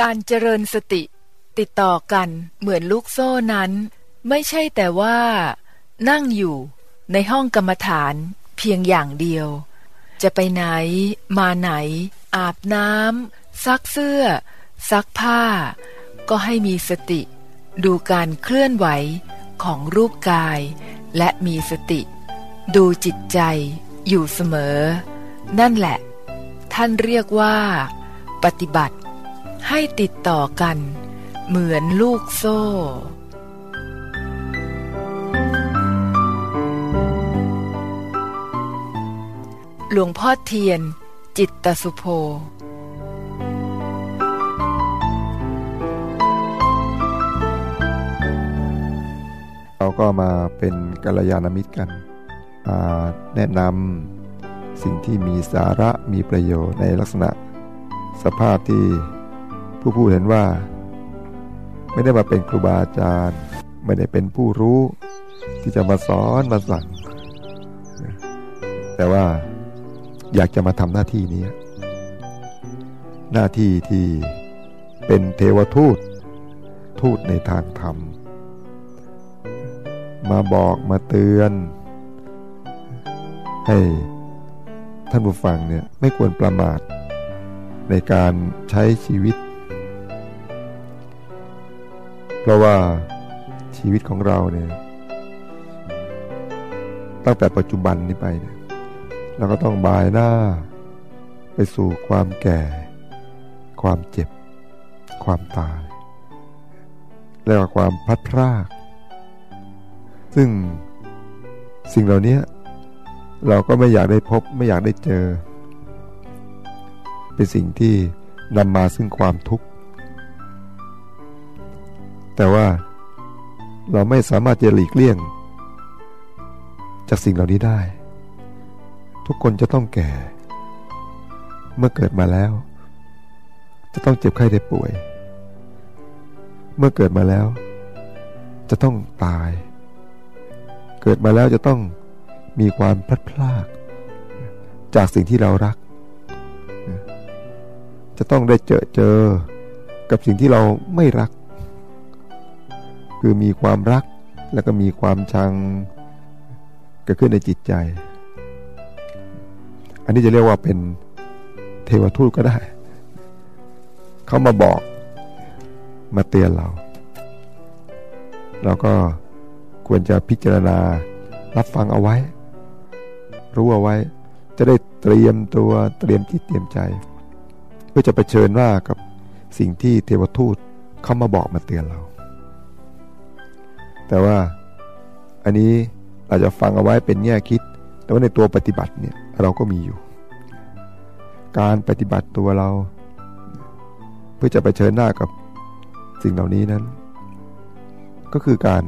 การเจริญสติติดต่อกันเหมือนลูกโซ่นั้น ไม่ใช่แต่ว่า นั่งอยู่ในห้องกรรมฐานเพียงอย่างเดียว จะไปไหน มาไหน อาบน้ำซักเสื้อ ซักผ้า ก็ให้มีสติ ดูการเคลื่อนไหวของรูปกาย และมีสติ ดูจิตใจอยู่เสมอ นั่นแหละ ท่านเรียกว่า ปฏิบัติ ให้ติดต่อกัน เหมือนลูกโซ่ หลวงพ่อเทียน จิตตสุโภเราก็มาเป็นกัลยาณมิตรกัน แนะนำสิ่งที่มีสาระมีประโยชน์ในลักษณะ สภาพที่ผู้พูดเห็นว่า ไม่ได้มาเป็นครูบาอาจารย์ ไม่ได้เป็นผู้รู้ ที่จะมาสอนมาสั่งแต่ว่า อยากจะมาทำหน้าที่นี้ หน้าที่ที่เป็นเทวทูต ทูตในทางธรรม มาบอกมาเตือน ให้ท่านผู้ฟังเนี่ยไม่ควรประมาท ในการใช้ชีวิต เพราะว่าชีวิตของเราเนี่ยตั้งแต่ปัจจุบันนี้ไปเนี่ย เราก็ต้องบายหน้า ไปสู่ความแก่ ความเจ็บ ความตาย และความพัดพราก ซึ่งสิ่งเหล่านี้เราก็ไม่อยากได้พบไม่อยากได้เจอ เป็นสิ่งที่นำมาซึ่งความทุกข์ แต่ว่าเราไม่สามารถจะหลีกเลี่ยง จากสิ่งเหล่านี้ได้ ทุกคนจะต้องแก่ เมื่อเกิดมาแล้ว จะต้องเจ็บไข้ได้ป่วย เมื่อเกิดมาแล้ว จะต้องตาย เกิดมาแล้วจะต้องมีความพลัดพราก จากสิ่งที่เรารัก จะต้องได้เจอเจอกับสิ่งที่เราไม่รัก คือมีความรักแล้วก็มีความชังเกิดขึ้นในจิตใจ อันนี้จะเรียกว่าเป็นเทวทูตก็ได้ เขามาบอกมาเตือนเรา เราก็ควรจะพิจารณารับฟังเอาไว้ รู้เอาไว้ จะได้เตรียมตัวเตรียมจิตเตรียมใจ เพื่อจะไปเชิญว่ากับสิ่งที่เทวทูตเขามาบอกมาเตือนเรา แต่ว่าอันนี้อาจะฟังเอาไว้เป็นแง่คิด แต่ว่าในตัวปฏิบัติเนี่ยเราก็มีอยู่ การปฏิบัติตัวเรา เพื่อจะไปเชิญหน้ากับสิ่งเหล่านี้นั้น ก็คือการ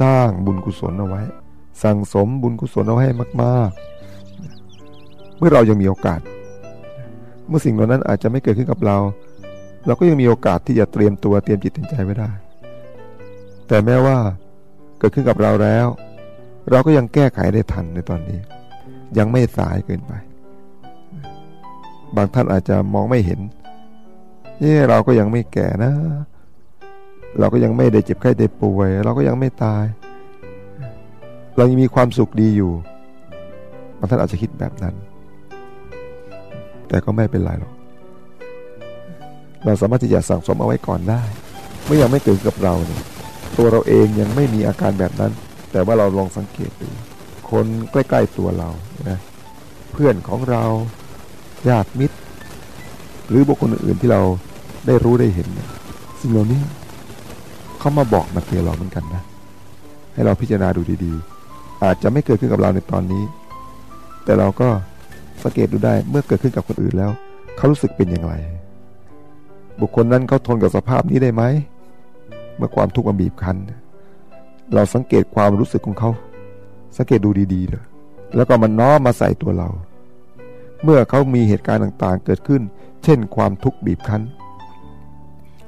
สร้างบุญกุศลเอาไว้ สั่งสมบุญกุศลเอาให้มาก ๆ เมื่อเรายังมีโอกาส เมื่อสิ่งเหล่านั้นอาจจะไม่เกิดขึ้นกับเรา เราก็ยังมีโอกาสที่จะเตรียมตัวเตรียมจิตเตรียมใจไว้ได้ แต่แม้ว่าเกิดขึ้นกับเราแล้ว เราก็ยังแก้ไขได้ทันในตอนนี้ ยังไม่สายเกินไป บางท่านอาจจะมองไม่เห็นเอ่เราก็ยังไม่แก่นะ เราก็ยังไม่ได้เจ็บไข้ได้ป่วย เราก็ยังไม่ตาย เรายังมีความสุขดีอยู่บางท่านอาจจะคิดแบบนั้น แต่ก็ไม่เป็นไรหรอกเราสามารถที่จะสั่งสมเอาไว้ก่อนได้ เมื่อยังไม่เกิดกับเราเนี่ยตัวเราเองยังไม่มีอาการแบบนั้น แต่ว่าเราลองสังเกตดู คนใกล้ ๆตัวเรานะเพื่อนของเราญาติมิตร หรือบุคคลอื่นที่เราได้รู้ได้เห็น สิ่งเหล่านี้เขามาบอกมาเตือนเราเหมือนกันนะ ให้เราพิจารณาดูดีๆ อาจจะไม่เกิดขึ้นกับเราในตอนนี้ แต่เราก็สังเกตดูได้เมื่อเกิดขึ้นกับคนอื่นแล้วเขารู้สึกเป็นอย่างไร บุคคลนั้นเขาทนกับสภาพนี้ได้ไหมเมื่อความทุกข์มาบีบคั้นเเราสังเกตความรู้สึกของเขา สังเกตดูดีๆเลยแล้วก็มันน้อมมาใส่ตัวเรา เมื่อเขามีเหตุการณ์ต่างๆ เกิดขึ้น เช่น ความทุกข์บีบคั้น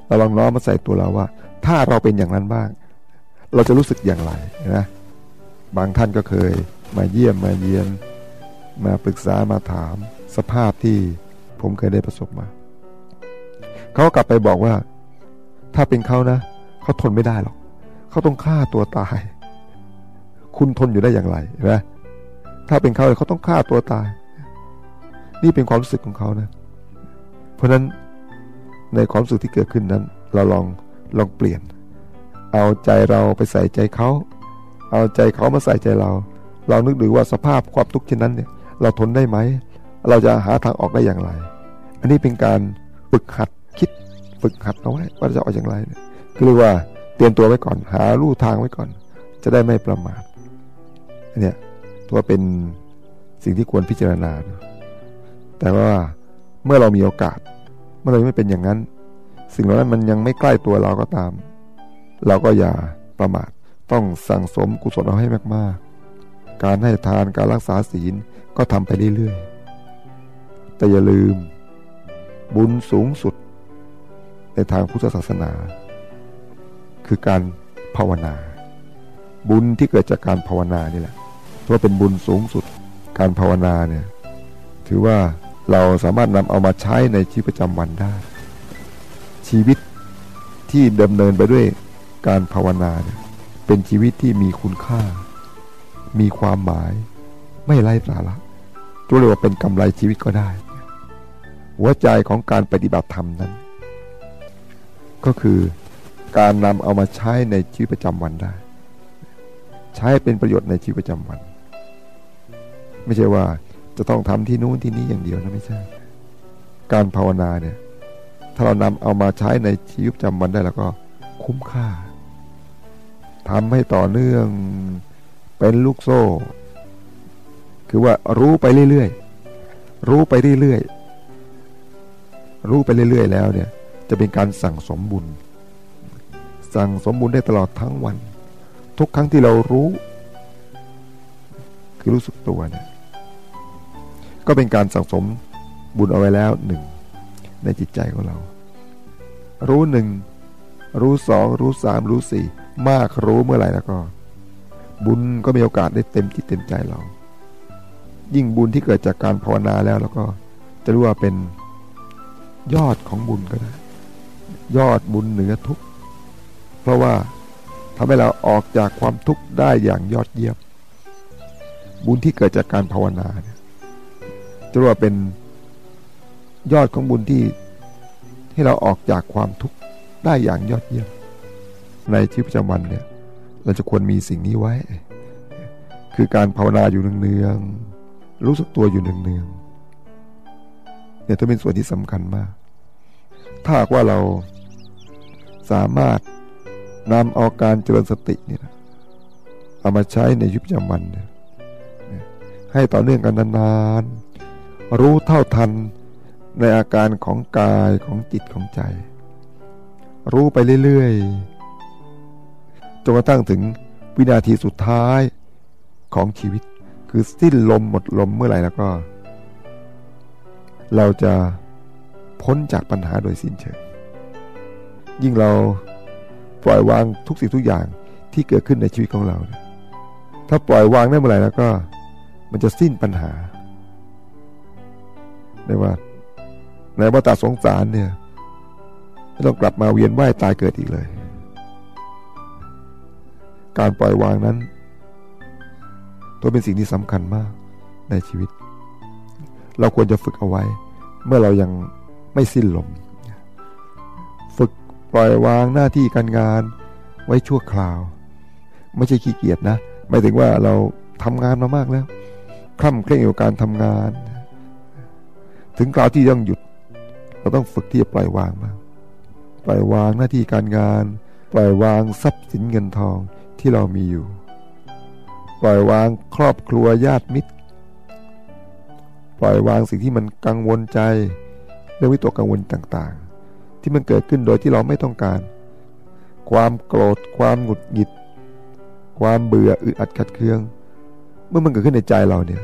เราลองน้อมมาใส่ตัวเราว่า ถ้าเราเป็นอย่างนั้นบ้าง เราจะรู้สึกอย่างไรนะบางท่านก็เคยมาเยี่ยมมาเยียน มาปรึกษามาถาม สภาพที่ผมเคยได้ประสบมา เขากลับไปบอกว่า ถ้าเป็นเขานะเขาทนไม่ได้หรอก เขาต้องฆ่าตัวตาย คุณทนอยู่ได้อย่างไรเห็นไหมถ้าเป็นเขาเขาต้องฆ่าตัวตาย นี่เป็นความรู้สึกของเขานะ เพราะฉะนั้นในความรู้สึกที่เกิดขึ้นนั้น เราลองลองเปลี่ยน เอาใจเราไปใส่ใจเขา เอาใจเขามาใส่ใจเรา เรานึกดูว่าสภาพความทุกข์เช่นนั้นเนี่ย เราทนได้ไหม เราจะหาทางออกได้อย่างไร อันนี้เป็นการฝึกหัดคิด ฝึกหัดเอาไว้ว่าจะออกอย่างไรเนี่ยคือเรียกว่า เตรียมตัวไว้ก่อน หาลู่ทางไว้ก่อน จะได้ไม่ประมาทเนี่ยตัวเป็นสิ่งที่ควรพิจารณา แต่ว่าเมื่อเรามีโอกาส เมื่อเราไม่เป็นอย่างนั้น สิ่งเหล่านั้นมันยังไม่ใกล้ตัวเราก็ตาม เราก็อย่าประมาทต้องสั่งสมกุศลเอาให้มากๆ การให้ทานการรักษาศีลก็ทำไปเรื่อยๆ แต่อย่าลืม บุญสูงสุด ในทางพุทธศาสนา คือการภาวนา บุญที่เกิดจากการภาวนานี่แหละเพราเป็นบุญสูงสุดการภาวนาเนี่ยถือว่าเราสามารถนำเอามาใช้ในชีวิตประจำวันได้ ชีวิตที่ดำเนินไปด้วยการภาวนาเนี่ยเป็นชีวิตที่มีคุณค่า มีความหมาย ไม่ไร้สาระตัวเรียกว่าเป็นกำไรชีวิตก็ได้ หัวใจของการปฏิบัติธรรมนั้น ก็คือ การนำเอามาใช้ในชีวิตประจำวันได้ ใช้เป็นประโยชน์ในชีวิตประจำวัน ไม่ใช่ว่าจะต้องทำที่นู้นที่นี้อย่างเดียวนะไม่ใช่ การภาวนาเนี่ย ถ้าเรานำเอามาใช้ในชีวิตประจำวันได้แล้วก็คุ้มค่าทำให้ต่อเนื่องเป็นลูกโซ่ คือว่ารู้ไปเรื่อยๆ รู้ไปเรื่อยๆ รู้ไปเรื่อยๆ แล้วเนี่ย จะเป็นการสั่งสมบุญ สั่งสมบุญได้ตลอดทั้งวัน ทุกครั้งที่เรารู้ คือรู้สึกตัวเนี่ยก็เป็นการสั่งสมบุญเอาไว้แล้วหนึ่งในจิตใจของเรา รู้หนึ่งรู้สองรู้สามรู้สี่มากรู้เมื่อไหร่แล้วก็ บุญก็มีโอกาสได้เต็มจิตเต็มใจเรา ยิ่งบุญที่เกิดจากการภาวนาแล้วแล้วก็จะรู้ว่าเป็นยอดของบุญก็ได้ ยอดบุญเหนือทุก เพราะว่าทำให้เราออกจากความทุกข์ได้อย่างยอดเยี่ยม บุญที่เกิดจากการภาวนาเนี่ยจะว่าเป็นยอดของบุญที่ให้เราออกจากความทุกข์ได้อย่างยอดเยี่ยม ในชีวิตประจำวันเนี่ยเราจะควรมีสิ่งนี้ไว้ คือการภาวนาอยู่เนืองๆรู้สึกตัวอยู่เนืองๆเนี่ยต้องเป็นส่วนที่สำคัญมาก ถ้าว่าเราสามารถ นำเอาการเจริญสติเนี่ยเอามาใช้ในชีวิตประจำวันเนี่ยให้ต่อเนื่องกันนานๆ รู้เท่าทันในอาการของกายของจิตของใจ รู้ไปเรื่อยๆ จนกระทั่งถึงวินาทีสุดท้ายของชีวิต คือสิ้นลมหมดลมเมื่อไหร่แล้วก็ เราจะพ้นจากปัญหาโดยสิ้นเชิงยิ่งเรา ปล่อยวางทุกสิ่งทุกอย่างที่เกิดขึ้นในชีวิตของเรา ถ้าปล่อยวางได้เมื่อไหร่แล้วก็ มันจะสิ้นปัญหาในว่าในวัฏสงสารเนี่ยไม่ต้องกลับมาเวียนว่ายตายเกิดอีกเลย การปล่อยวางนั้น ตัวเป็นสิ่งที่สำคัญมากในชีวิต เราควรจะฝึกเอาไว้ เมื่อเรายังไม่สิ้นลม ปล่อยวางหน้าที่การงานไว้ชั่วคราว ไม่ใช่ขี้เกียจนะหมายถึงว่าเราทำงานมามากแล้วคล่ำเคร่งกับการทำงาน ถึงคราวที่ต้องหยุด เราต้องฝึกที่จะปล่อยวางมางปล่อยวางหน้าที่การงาน ปล่อยวางทรัพย์สินเงินทองที่เรามีอยู่ ปล่อยวางครอบครัวญาติมิตร ปล่อยวางสิ่งที่มันกังวลใจเรื่องวิตกกังวลต่าง ที่มันเกิดขึ้นโดยที่เราไม่ต้องการ ความโกรธ ความหงุดหงิด ความเบื่ออึดอัดขัดเคือง เมื่อมันเกิดขึ้นในใจเราเนี่ย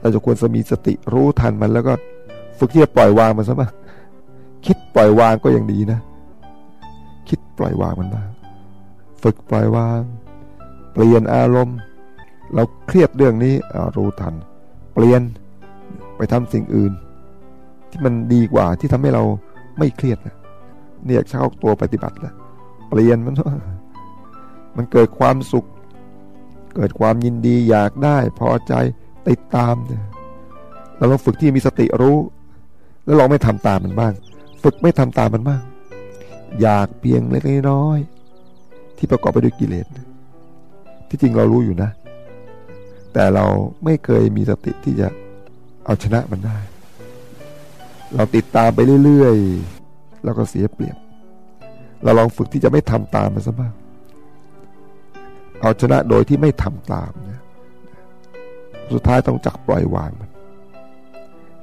เราจะควรจะมีสติรู้ทันมันแล้วก็ฝึกที่จะปล่อยวางมันซะบ้างคิดปล่อยวางก็ยังดีนะ คิดปล่อยวางมันบ้างฝึกปล่อยวาง เปลี่ยนอารมณ์ เราเครียดเรื่องนี้รู้ทัน เปลี่ยนไปทำสิ่งอื่น ที่มันดีกว่าที่ทำให้เรา ไม่เครียดนะเนี่ยเข้าตัวปฏิบัติแล้วเปลี่ยนมันมันเกิดความสุข เกิดความยินดีอยากได้ พอใจติดตามเนี่ยเราลองฝึกที่มีสติรู้ แล้วลองไม่ทำตามมันบ้าง ฝึกไม่ทำตามมันบ้าง อยากเพียงเล็กน้อยที่ประกอบไปด้วยกิเลสที่จริงเรารู้อยู่นะ แต่เราไม่เคยมีสติที่จะเอาชนะมันได้ เราติดตามไปเรื่อยๆแล้วก็เสียเปรียบ เราลองฝึกที่จะไม่ทำตามมันซะบ้าง เอาชนะโดยที่ไม่ทำตามเนี่ยสุดท้ายต้องจักปล่อยวางมัน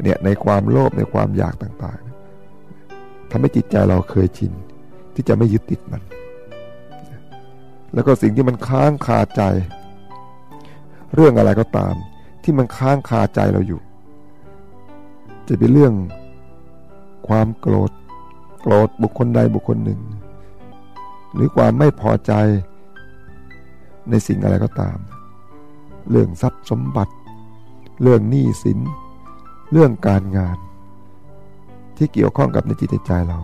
เนี่ยในความโลภในความอยากต่างๆทำให้จิตใจเราเคยชินที่จะไม่ยึดติดมัน แล้วก็สิ่งที่มันค้างคาใจ เรื่องอะไรก็ตาม ที่มันค้างคาใจเราอยู่ จะเป็นเรื่อง ความโกรธ โกรธบุคคลใดบุคคลหนึ่ง หรือความไม่พอใจในสิ่งอะไรก็ตาม เรื่องทรัพย์สมบัติ เรื่องหนี้สิน เรื่องการงาน ที่เกี่ยวข้องกับในจิตใจเรา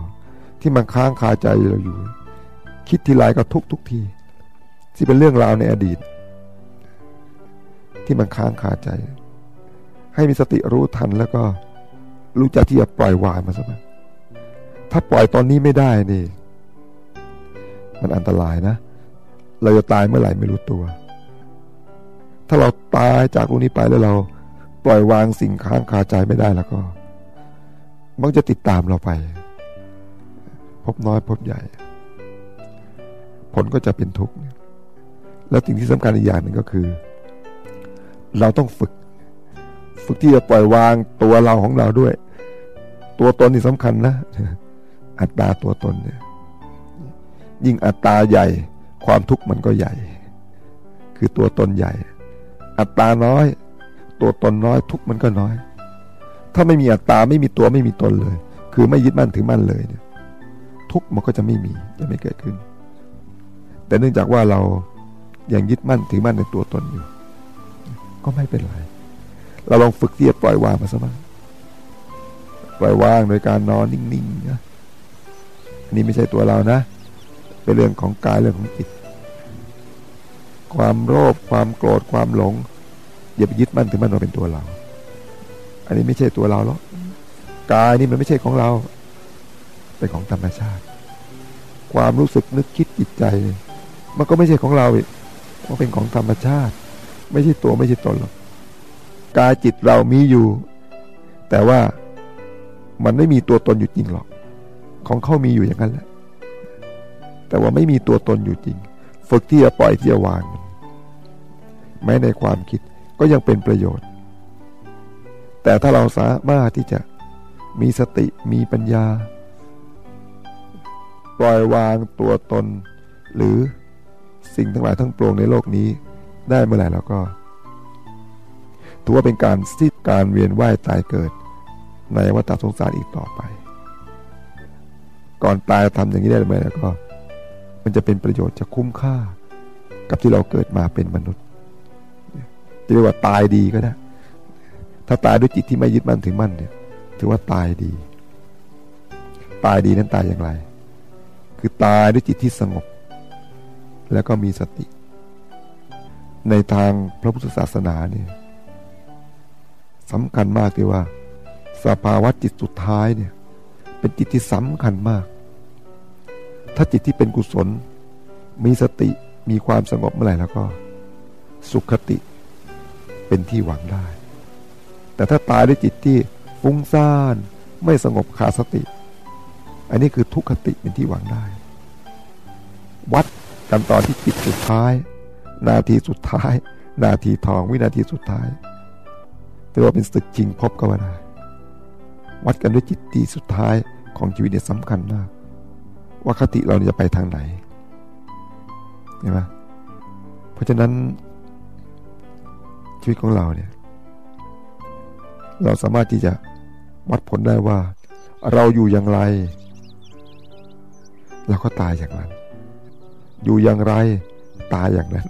ที่มันค้างคาใจเราอยู่ คิดทีไรก็ทุกทุกที ที่เป็นเรื่องราวในอดีต ที่มันค้างคาใจ ให้มีสติรู้ทันแล้วก็ รู้จักที่จะปล่อยวางมันซะบ้างถ้าปล่อยตอนนี้ไม่ได้นี่ มันอันตรายนะ เราจะตายเมื่อไหร่ไม่รู้ตัว ถ้าเราตายจากตรงนี้ไปแล้วเรา ปล่อยวางสิ่งค้างคาใจไม่ได้แล้วก็ มันจะติดตามเราไป พบน้อยพบใหญ่ ผลก็จะเป็นทุกข์แล้วสิ่งที่สำคัญอีกอย่างหนึ่งก็คือ เราต้องฝึก ฝึกที่จะปล่อยวางตัวเราของเราด้วย ตัวตนนี่สำคัญนะ อัตตาตัวตนเนี่ย ยิ่งอัตตาใหญ่ ความทุกข์มันก็ใหญ่ คือตัวตนใหญ่ อัตตาน้อย ตัวตนน้อย ทุกข์มันก็น้อย ถ้าไม่มีอัตตาไม่มีตัวไม่มีตนเลย คือไม่ยึดมั่นถือมั่นเลยเนี่ย ทุกข์มันก็จะไม่มีจะไม่เกิดขึ้น แต่เนื่องจากว่าเรายังยึดมั่นถือมั่นในตัวตนอยู่ ก็ไม่เป็นไร เราลองฝึกที่จะปล่อยวางมาสักบ้าง ปล่อยว่างโดยการนอนนิ่งๆนะอันนี้ไม่ใช่ตัวเรานะ เป็นเรื่องของกายเรื่องของจิต ความโลภความโกรธความหลงอย่าไปยึดมั่นถึงมันว่าเป็นตัวเรา อันนี้ไม่ใช่ตัวเราหรอกกายนี่มันไม่ใช่ของเรา เป็นของธรรมชาติ ความรู้สึกนึกคิดจิตใจ มันก็ไม่ใช่ของเราอีกมันเป็นของธรรมชาติ ไม่ใช่ตัวไม่ใช่ตนหรอกกายจิตเรามีอยู่ แต่ว่า มันไม่มีตัวตนอยู่จริงหรอก ของเขามีอยู่อย่างนั้นแหละ แต่ว่าไม่มีตัวตนอยู่จริง ฝึกที่จะปล่อยที่จะวาง แม้ในความคิดก็ยังเป็นประโยชน์ แต่ถ้าเราสามารถที่จะมีสติมีปัญญา ปล่อยวางตัวตน หรือสิ่งทั้งหลายทั้งปวงในโลกนี้ ได้เมื่อไหร่แล้วก็ถือว่าเป็นการสิ้นการเวียนว่ายตายเกิด ในวัฏสงสารอีกต่อไป ก่อนตายทำอย่างนี้ได้ไหมแล้วก็ มันจะเป็นประโยชน์จะคุ้มค่า กับที่เราเกิดมาเป็นมนุษย์จะเรียกว่าตายดีก็ได้ ถ้าตายด้วยจิตที่ไม่ยึดมั่นถึงมั่นเนี่ย ถือว่าตายดี ตายดีนั้นตายอย่างไร คือตายด้วยจิตที่สงบ แล้วก็มีสติ ในทางพระพุทธศาสนาเนี่ยสำคัญมากที่ว่า สภาวะจิตสุดท้ายเนี่ย เป็นจิตที่สำคัญมาก ถ้าจิตที่เป็นกุศล มีสติมีความสงบเมื่อไหร่แล้วก็ สุขติเป็นที่หวังได้ แต่ถ้าตายด้วยจิตที่ฟุ้งซ่านไม่สงบขาดสติ อันนี้คือทุกขติเป็นที่หวังได้ วัดกันตอนที่จิตสุดท้าย นาทีสุดท้าย นาทีทองวินาทีสุดท้ายถือว่าเป็นศึกจริงพบก็ว่าได้ วัดกันด้วยจิตที่สุดท้ายของชีวิตเนี่ยสำคัญมาก ว่าคติเราจะไปทางไหนเห็นไหมเพราะฉะนั้นชีวิตของเราเนี่ย เราสามารถที่จะวัดผลได้ว่า เราอยู่อย่างไร เราก็ตายอย่างนั้น อยู่อย่างไรตายอย่างนั้น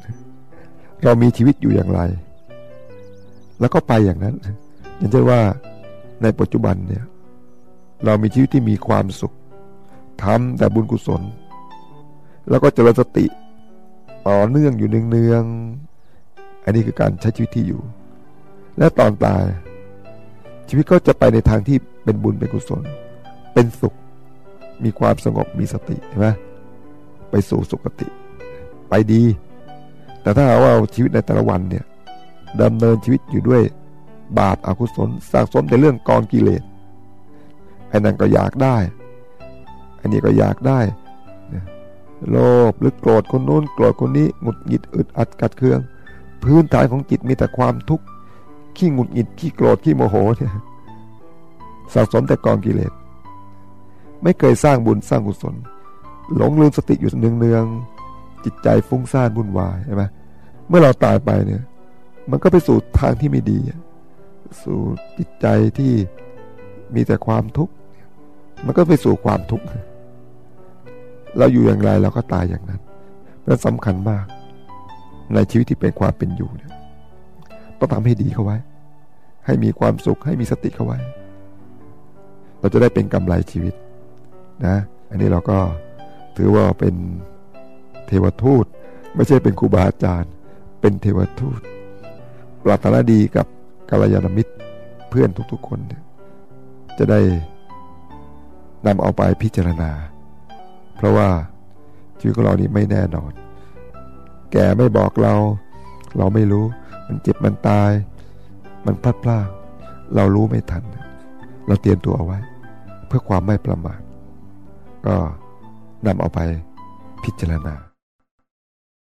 เรามีชีวิตอยู่อย่างไร แล้วก็ไปอย่างนั้นอย่างเช่นว่า ในปัจจุบันเนี่ยเรามีชีวิตที่มีความสุขทำแต่บุญกุศล แล้วก็เจริญสติต่อเนื่องอยู่เนืองๆอันนี้คือการใช้ชีวิตที่อยู่ และตอนตาย ชีวิตก็จะไปในทางที่เป็นบุญเป็นกุศล เป็นสุข มีความสงบมีสติใช่ไหมไปสู่สุคติ ไปดี แต่ถ้าว่าชีวิตในแต่ละวันเนี่ยดำเนินชีวิตอยู่ด้วย บาปอากุศลสะสมแต่เรื่องกองกิเลสไอ้นั่นก็อยากได้ อันนี้ก็อยากได้โลภหรือโกรธคนนู้นโกรธคนนี้หงุดหงิดอึดอัดกัดเคือง พื้นฐานของจิตมีแต่ความทุกข์ขี้หงุดหงิดขี้โกรธขี้โมโหเนี่ยสะสมแต่กองกิเลสไม่เคยสร้างบุญสร้างกุศล หลงลืมสติอยู่เนืองๆจิตใจฟุ้งซ่านวุ่นวายใช่ไหมเมื่อเราตายไปเนี่ย มันก็ไปสู่ทางที่ไม่ดี สู่จิตใจที่มีแต่ความทุกข์มันก็ไปสู่ความทุกข์เราอยู่อย่างไรเราก็ตายอย่างนั้นนั่นสำคัญมาก ในชีวิตที่เป็นความเป็นอยู่เนี่ยต้องทำให้ดีเข้าไว้ ให้มีความสุขให้มีสติเข้าไว้ เราจะได้เป็นกำไรชีวิตนะ อันนี้เราก็ถือว่าเป็นเทวทูต ไม่ใช่เป็นครูบาอาจารย์ เป็นเทวทูต ปรารถนาดีกับ กัลยาณมิตรเพื่อนทุกๆคน จะได้นำเอาไปพิจารณา เพราะว่าชีวิตของเรานี่ไม่แน่นอน แก่ไม่บอกเรา เราไม่รู้ มันเจ็บมันตาย มันพลาดพลาดเรารู้ไม่ทัน เราเตรียมตัวเอาไว้ เพื่อความไม่ประมาทก็นำเอาไปพิจารณา